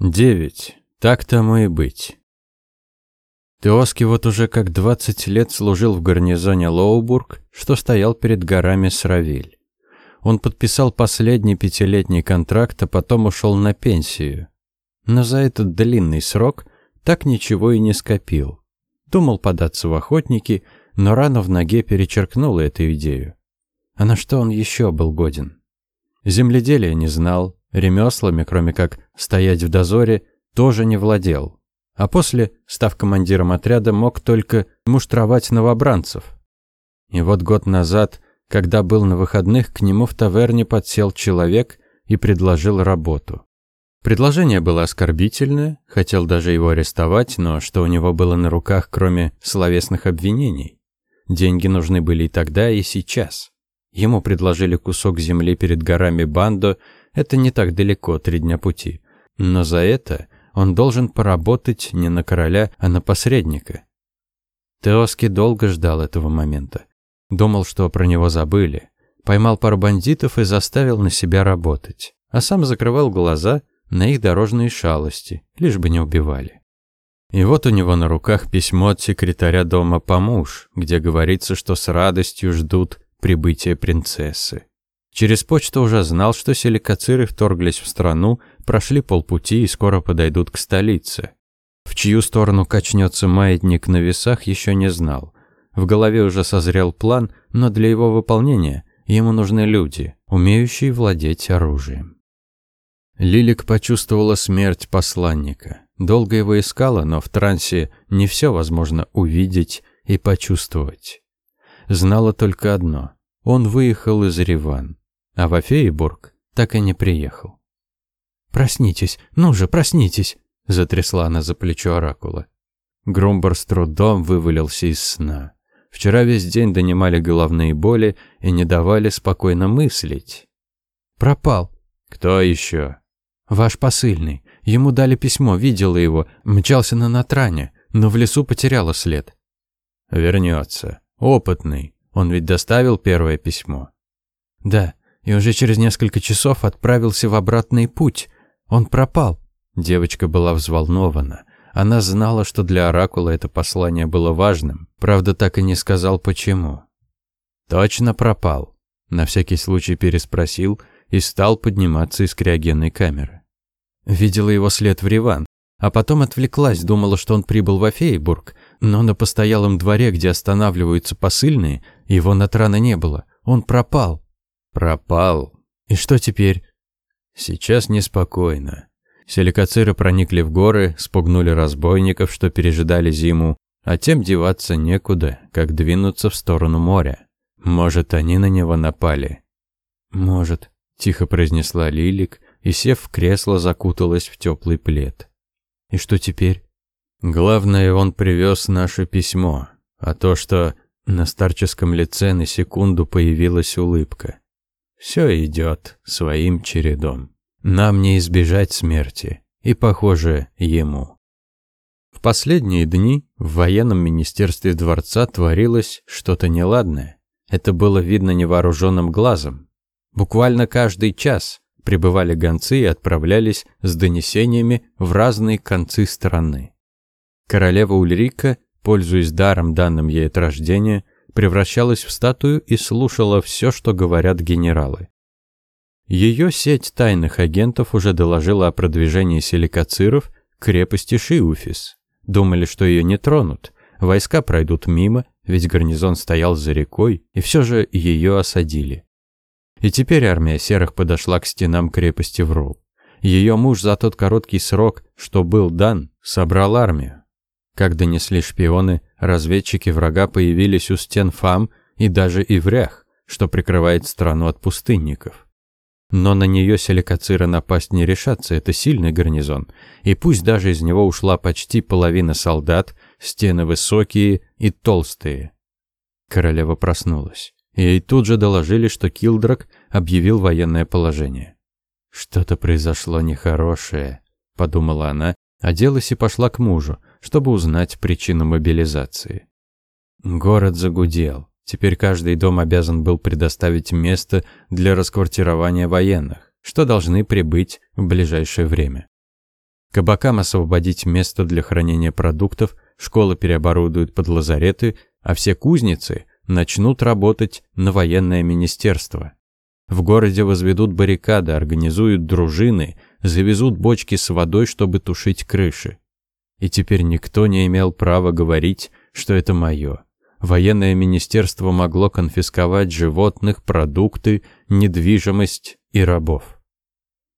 Девять. Так тому и быть. Теоски вот уже как 20 лет служил в гарнизоне Лоубург, что стоял перед горами Сравиль. Он подписал последний пятилетний контракт, а потом ушел на пенсию. Но за этот длинный срок так ничего и не скопил. Думал податься в охотники, но рана в ноге перечеркнула эту идею. А на что он еще был годен? Земледелия не знал, ремеслами, кроме как стоять в дозоре, тоже не владел. А после, став командиром отряда, мог только муштровать новобранцев. И вот год назад, когда был на выходных, к нему в таверне подсел человек и предложил работу. Предложение было оскорбительное, хотел даже его арестовать, но что у него было на руках, кроме словесных обвинений? Деньги нужны были и тогда, и сейчас. Ему предложили кусок земли перед горами Бандо, это не так далеко, три дня пути. Но за это он должен поработать не на короля, а на посредника. Теоски долго ждал этого момента. Думал, что про него забыли. Поймал пару бандитов и заставил на себя работать. А сам закрывал глаза на их дорожные шалости, лишь бы не убивали. И вот у него на руках письмо от секретаря дома Помуж, где говорится, что с радостью ждут прибытия принцессы. Через почту уже знал, что силикациры вторглись в страну, прошли полпути и скоро подойдут к столице. В чью сторону качнется маятник на весах, еще не знал. В голове уже созрел план, но для его выполнения ему нужны люди, умеющие владеть оружием. Лилик почувствовала смерть посланника. Долго его искала, но в трансе не все возможно увидеть и почувствовать. Знала только одно – он выехал из Реван а в Афеебург так и не приехал. «Проснитесь, ну же, проснитесь!» – затрясла она за плечо оракула. Грумбар с трудом вывалился из сна. Вчера весь день донимали головные боли и не давали спокойно мыслить. «Пропал». «Кто еще?» «Ваш посыльный. Ему дали письмо, видела его, мчался на Натране, но в лесу потеряла след». «Вернется. Опытный. Он ведь доставил первое письмо?» «Да и уже через несколько часов отправился в обратный путь. Он пропал. Девочка была взволнована. Она знала, что для Оракула это послание было важным, правда, так и не сказал почему. «Точно пропал?» На всякий случай переспросил и стал подниматься из криогенной камеры. Видела его след в Риван, а потом отвлеклась, думала, что он прибыл в Афейбург, но на постоялом дворе, где останавливаются посыльные, его на Натрана не было. Он пропал. Пропал. И что теперь? Сейчас неспокойно. Селикациры проникли в горы, спугнули разбойников, что пережидали зиму, а тем деваться некуда, как двинуться в сторону моря. Может, они на него напали? Может, тихо произнесла Лилик и, сев в кресло, закуталась в теплый плед. И что теперь? Главное, он привез наше письмо, а то, что на старческом лице на секунду появилась улыбка. Все идет своим чередом. Нам не избежать смерти, и, похоже, ему. В последние дни в военном министерстве дворца творилось что-то неладное. Это было видно невооруженным глазом. Буквально каждый час прибывали гонцы и отправлялись с донесениями в разные концы страны. Королева Ульрика, пользуясь даром данным ей от рождения, превращалась в статую и слушала все, что говорят генералы. Ее сеть тайных агентов уже доложила о продвижении силикациров к крепости Шиуфис. Думали, что ее не тронут, войска пройдут мимо, ведь гарнизон стоял за рекой, и все же ее осадили. И теперь армия серых подошла к стенам крепости Врул. Ее муж за тот короткий срок, что был дан, собрал армию. Как донесли шпионы, разведчики врага появились у стен Фам и даже Иврях, что прикрывает страну от пустынников. Но на нее селекациры напасть не решатся, это сильный гарнизон, и пусть даже из него ушла почти половина солдат, стены высокие и толстые. Королева проснулась. Ей тут же доложили, что Килдрак объявил военное положение. «Что-то произошло нехорошее», — подумала она, оделась и пошла к мужу, чтобы узнать причину мобилизации. Город загудел. Теперь каждый дом обязан был предоставить место для расквартирования военных, что должны прибыть в ближайшее время. Кабакам освободить место для хранения продуктов, школы переоборудуют под лазареты, а все кузницы начнут работать на военное министерство. В городе возведут баррикады, организуют дружины, завезут бочки с водой, чтобы тушить крыши. И теперь никто не имел права говорить, что это мое. Военное министерство могло конфисковать животных, продукты, недвижимость и рабов.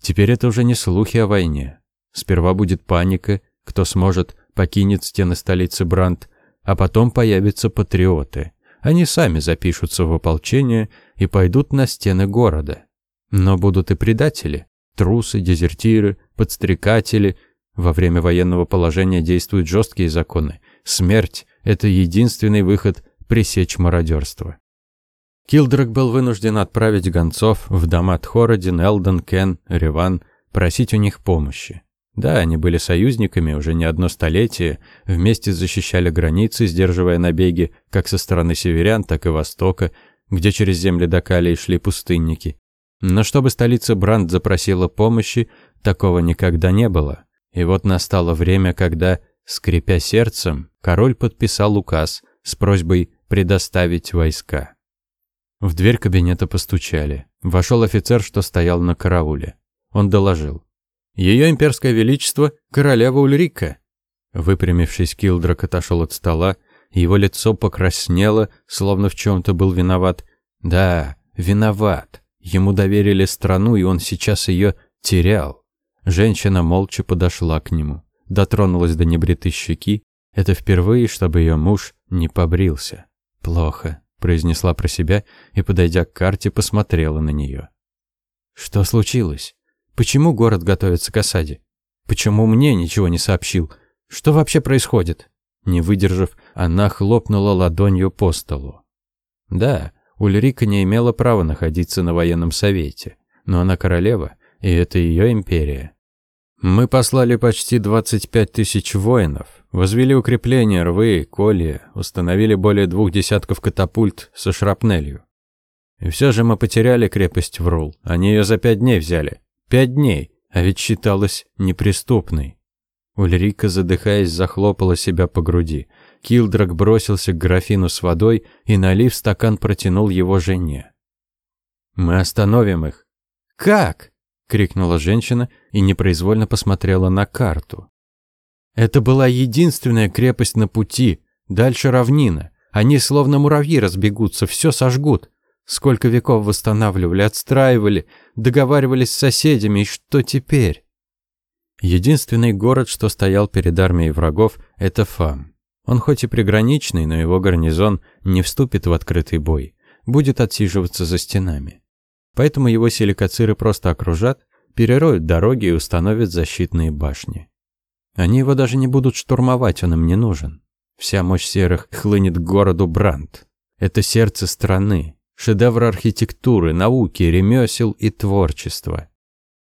Теперь это уже не слухи о войне. Сперва будет паника, кто сможет, покинет стены столицы Бранд, а потом появятся патриоты. Они сами запишутся в ополчение и пойдут на стены города. Но будут и предатели, трусы, дезертиры, подстрекатели. Во время военного положения действуют жесткие законы. Смерть – это единственный выход пресечь мародерство. Килдрак был вынужден отправить гонцов в дома Тхородин, Элден, Кен, Реван, просить у них помощи. Да, они были союзниками уже не одно столетие, вместе защищали границы, сдерживая набеги как со стороны северян, так и востока, где через земли Дакалии шли пустынники. Но чтобы столица Бранд запросила помощи, такого никогда не было. И вот настало время, когда, скрипя сердцем, король подписал указ с просьбой предоставить войска. В дверь кабинета постучали. Вошел офицер, что стоял на карауле. Он доложил. Ее имперское величество – королева Ульрика». Выпрямившись, Килдрак отошел от стола, его лицо покраснело, словно в чем-то был виноват. Да, виноват. Ему доверили страну, и он сейчас ее терял. Женщина молча подошла к нему, дотронулась до небритой щеки. Это впервые, чтобы ее муж не побрился. «Плохо», – произнесла про себя и, подойдя к карте, посмотрела на нее. «Что случилось?» Почему город готовится к осаде? Почему мне ничего не сообщил? Что вообще происходит? Не выдержав, она хлопнула ладонью по столу. Да, Ульрика не имела права находиться на военном совете, но она королева, и это ее империя. Мы послали почти 25 тысяч воинов, возвели укрепления, рвы, колья, установили более двух десятков катапульт со шрапнелью. И все же мы потеряли крепость Врул, они ее за пять дней взяли. Пять дней, а ведь считалась неприступной. Ульрика, задыхаясь, захлопала себя по груди. Килдрак бросился к графину с водой и, налив стакан, протянул его жене. «Мы остановим их». «Как?» — крикнула женщина и непроизвольно посмотрела на карту. «Это была единственная крепость на пути, дальше равнина. Они словно муравьи разбегутся, все сожгут. Сколько веков восстанавливали, отстраивали, договаривались с соседями, и что теперь? Единственный город, что стоял перед армией врагов, это Фам. Он хоть и приграничный, но его гарнизон не вступит в открытый бой, будет отсиживаться за стенами. Поэтому его силикациры просто окружат, перероют дороги и установят защитные башни. Они его даже не будут штурмовать, он им не нужен. Вся мощь серых хлынет к городу Бранд. Это сердце страны, шедевр архитектуры, науки, ремесел и творчества.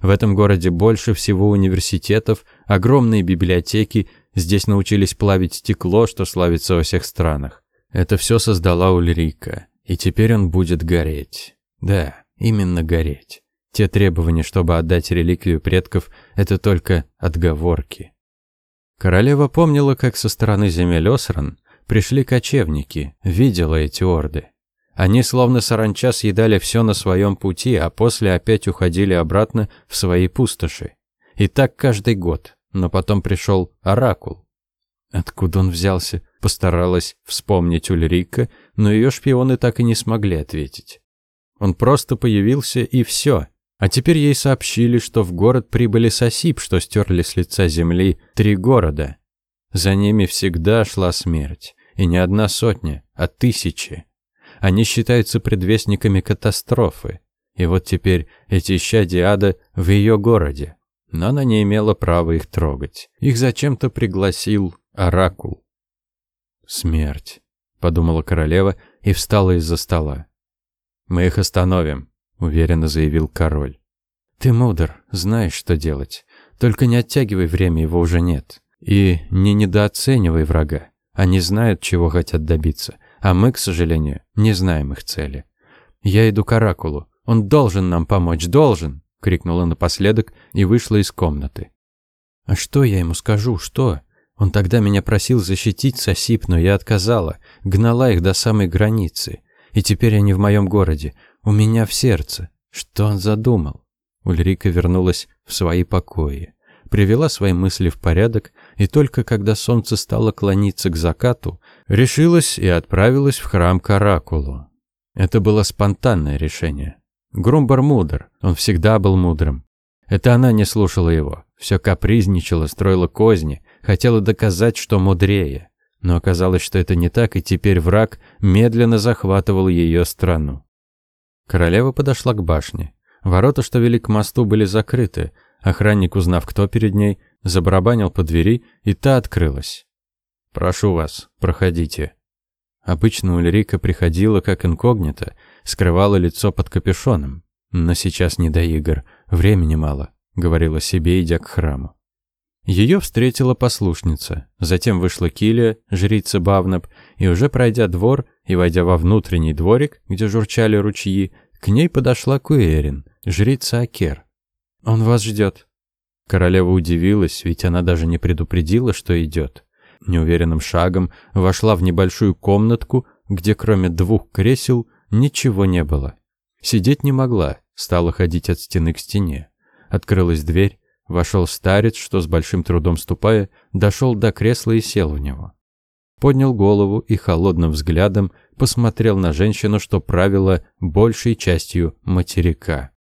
В этом городе больше всего университетов, огромные библиотеки, здесь научились плавить стекло, что славится во всех странах. Это все создала Ульрика, и теперь он будет гореть. Да, именно гореть. Те требования, чтобы отдать реликвию предков, это только отговорки. Королева помнила, как со стороны земель Осран пришли кочевники, видела эти орды. Они словно саранча съедали все на своем пути, а после опять уходили обратно в свои пустоши. И так каждый год. Но потом пришел Оракул. Откуда он взялся, постаралась вспомнить Ульрика, но ее шпионы так и не смогли ответить. Он просто появился и все. А теперь ей сообщили, что в город прибыли сосип, что стерли с лица земли три города. За ними всегда шла смерть. И не одна сотня, а тысячи. Они считаются предвестниками катастрофы. И вот теперь эти исчадия ада в ее городе. Но она не имела права их трогать. Их зачем-то пригласил Оракул. «Смерть», — подумала королева и встала из-за стола. «Мы их остановим», — уверенно заявил король. «Ты мудр, знаешь, что делать. Только не оттягивай время, его уже нет. И не недооценивай врага. Они знают, чего хотят добиться а мы, к сожалению, не знаем их цели. Я иду к Оракулу. Он должен нам помочь, должен!» — крикнула напоследок и вышла из комнаты. А что я ему скажу, что? Он тогда меня просил защитить Сосип, но я отказала, гнала их до самой границы. И теперь они в моем городе, у меня в сердце. Что он задумал? Ульрика вернулась в свои покои, привела свои мысли в порядок, и только когда солнце стало клониться к закату, решилась и отправилась в храм к Оракулу. Это было спонтанное решение. Грумбар мудр, он всегда был мудрым. Это она не слушала его, все капризничала, строила козни, хотела доказать, что мудрее. Но оказалось, что это не так, и теперь враг медленно захватывал ее страну. Королева подошла к башне. Ворота, что вели к мосту, были закрыты. Охранник, узнав, кто перед ней, забарабанил по двери, и та открылась. «Прошу вас, проходите». Обычно Ульрика приходила как инкогнито, скрывала лицо под капюшоном. Но сейчас не до игр, времени мало, говорила себе, идя к храму. Ее встретила послушница, затем вышла Килия, жрица Бавнаб, и уже пройдя двор и войдя во внутренний дворик, где журчали ручьи, к ней подошла Куэрин, жрица Акер. «Он вас ждет». Королева удивилась, ведь она даже не предупредила, что идет. Неуверенным шагом вошла в небольшую комнатку, где кроме двух кресел ничего не было. Сидеть не могла, стала ходить от стены к стене. Открылась дверь, Вошел старец, что с большим трудом ступая, дошел до кресла и сел в него. Поднял голову и холодным взглядом посмотрел на женщину, что правила большей частью материка.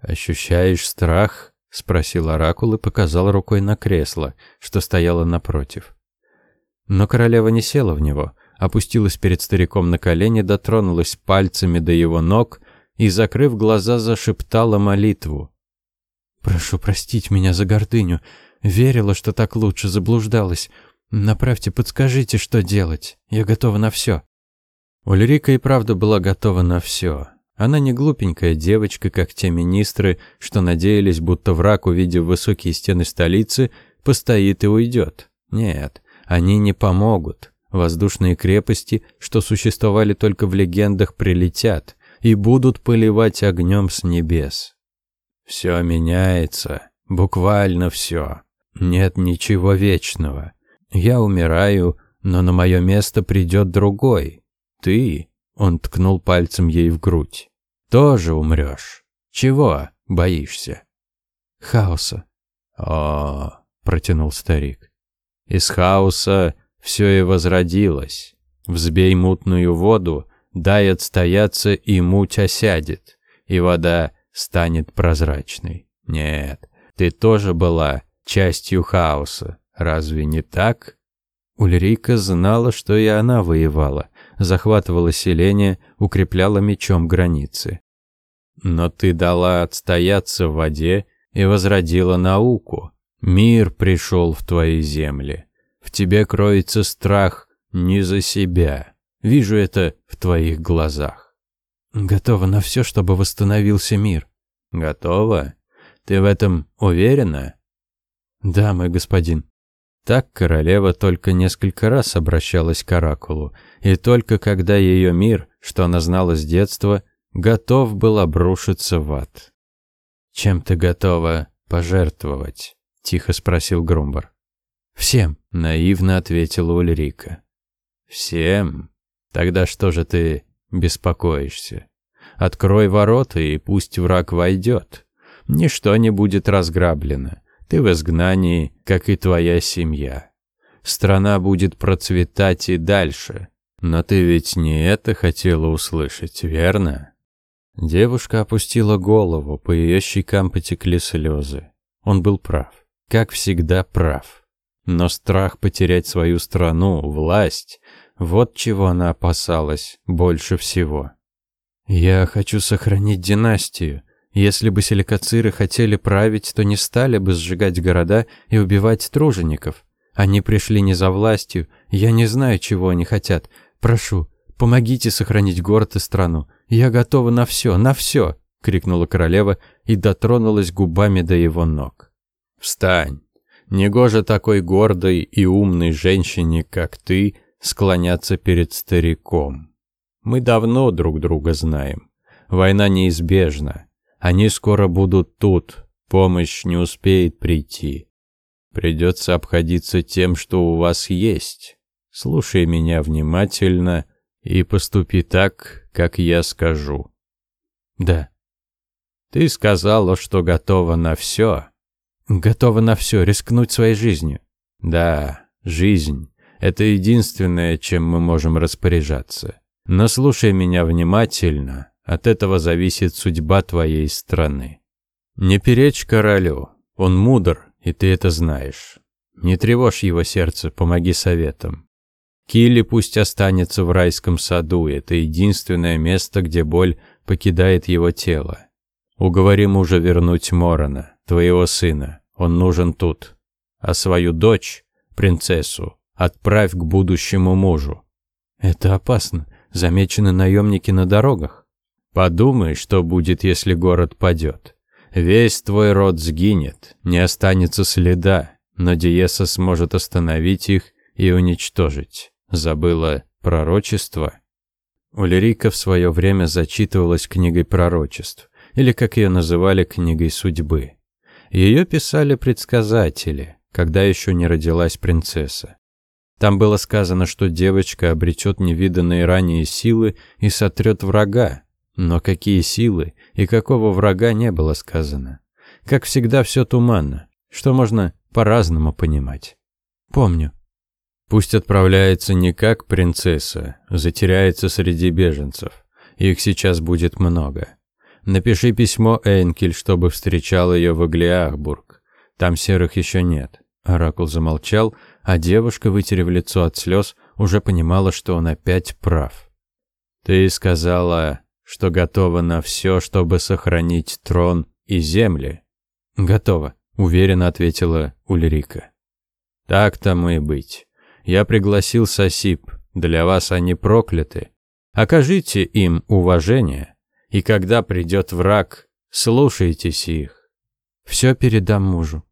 «Ощущаешь страх?» — спросил оракул и показал рукой на кресло, что стояло напротив. Но королева не села в него, опустилась перед стариком на колени, дотронулась пальцами до его ног и, закрыв глаза, зашептала молитву. Прошу простить меня за гордыню. Верила, что так лучше, заблуждалась. Направьте, подскажите, что делать. Я готова на все. Ульрика и правда была готова на все. Она не глупенькая девочка, как те министры, что надеялись, будто враг, увидев высокие стены столицы, постоит и уйдет. Нет, они не помогут. Воздушные крепости, что существовали только в легендах, прилетят и будут поливать огнем с небес. Все меняется, буквально все. Нет ничего вечного. Я умираю, но на мое место придет другой. Ты, он ткнул пальцем ей в грудь, тоже умрешь. Чего боишься? Хаоса. О, протянул старик. Из хаоса все и возродилось. Взбей мутную воду, дай отстояться, и муть осядет, и вода станет прозрачной. Нет, ты тоже была частью хаоса. Разве не так? Ульрика знала, что и она воевала, захватывала селение, укрепляла мечом границы. Но ты дала отстояться в воде и возродила науку. Мир пришел в твои земли. В тебе кроется страх не за себя. Вижу это в твоих глазах. Готова на все, чтобы восстановился мир. Готова? Ты в этом уверена? Да, мой господин. Так королева только несколько раз обращалась к оракулу, и только когда ее мир, что она знала с детства, готов был обрушиться в ад. «Чем ты готова пожертвовать?» — тихо спросил Грумбар. «Всем», — наивно ответила Ульрика. «Всем? Тогда что же ты беспокоишься. Открой ворота, и пусть враг войдет. Ничто не будет разграблено. Ты в изгнании, как и твоя семья. Страна будет процветать и дальше. Но ты ведь не это хотела услышать, верно? Девушка опустила голову, по ее щекам потекли слезы. Он был прав, как всегда прав. Но страх потерять свою страну, власть, вот чего она опасалась больше всего. «Я хочу сохранить династию. Если бы силикациры хотели править, то не стали бы сжигать города и убивать тружеников. Они пришли не за властью, я не знаю, чего они хотят. Прошу, помогите сохранить город и страну. Я готова на все, на все!» — крикнула королева и дотронулась губами до его ног. «Встань! Негоже такой гордой и умной женщине, как ты, склоняться перед стариком. Мы давно друг друга знаем. Война неизбежна. Они скоро будут тут. Помощь не успеет прийти. Придется обходиться тем, что у вас есть. Слушай меня внимательно и поступи так, как я скажу. Да. Ты сказала, что готова на все. Готова на все, рискнуть своей жизнью. Да, жизнь — это единственное, чем мы можем распоряжаться. Но слушай меня внимательно, от этого зависит судьба твоей страны. Не перечь королю, он мудр, и ты это знаешь. Не тревожь его сердце, помоги советам. Килли пусть останется в райском саду, это единственное место, где боль покидает его тело. Уговори мужа вернуть Морона, твоего сына, он нужен тут. А свою дочь, принцессу, отправь к будущему мужу. Это опасно, замечены наемники на дорогах. Подумай, что будет, если город падет. Весь твой род сгинет, не останется следа, но Диеса сможет остановить их и уничтожить. Забыла пророчество? Улерика в свое время зачитывалась книгой пророчеств, или, как ее называли, книгой судьбы. Ее писали предсказатели, когда еще не родилась принцесса. Там было сказано, что девочка обретет невиданные ранее силы и сотрет врага, но какие силы и какого врага не было сказано. Как всегда, все туманно, что можно по-разному понимать. Помню. Пусть отправляется не как принцесса, затеряется среди беженцев. Их сейчас будет много. Напиши письмо Эйнкель, чтобы встречал ее в Аглиахбург. Там серых еще нет. Оракул замолчал, а девушка, вытерев лицо от слез, уже понимала, что он опять прав. «Ты сказала, что готова на все, чтобы сохранить трон и земли. Готова, уверенно ответила Ульрика. Так тому и быть. Я пригласил Сосип. Для вас они прокляты. Окажите им уважение, и когда придет враг, слушайтесь их. Все передам мужу.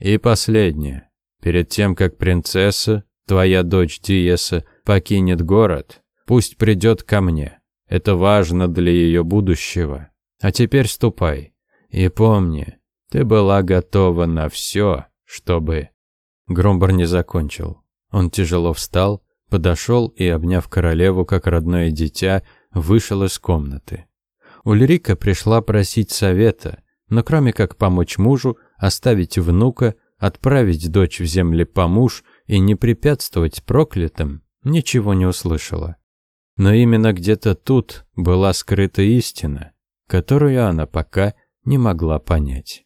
И последнее. Перед тем, как принцесса, твоя дочь Диеса, покинет город, пусть придет ко мне. Это важно для ее будущего. А теперь ступай. И помни, ты была готова на все, чтобы...» Громбар не закончил. Он тяжело встал, подошел и, обняв королеву как родное дитя, вышел из комнаты. Ульрика пришла просить совета, но кроме как помочь мужу, оставить внука, отправить дочь в земли помуж и не препятствовать проклятым, ничего не услышала. Но именно где-то тут была скрыта истина, которую она пока не могла понять.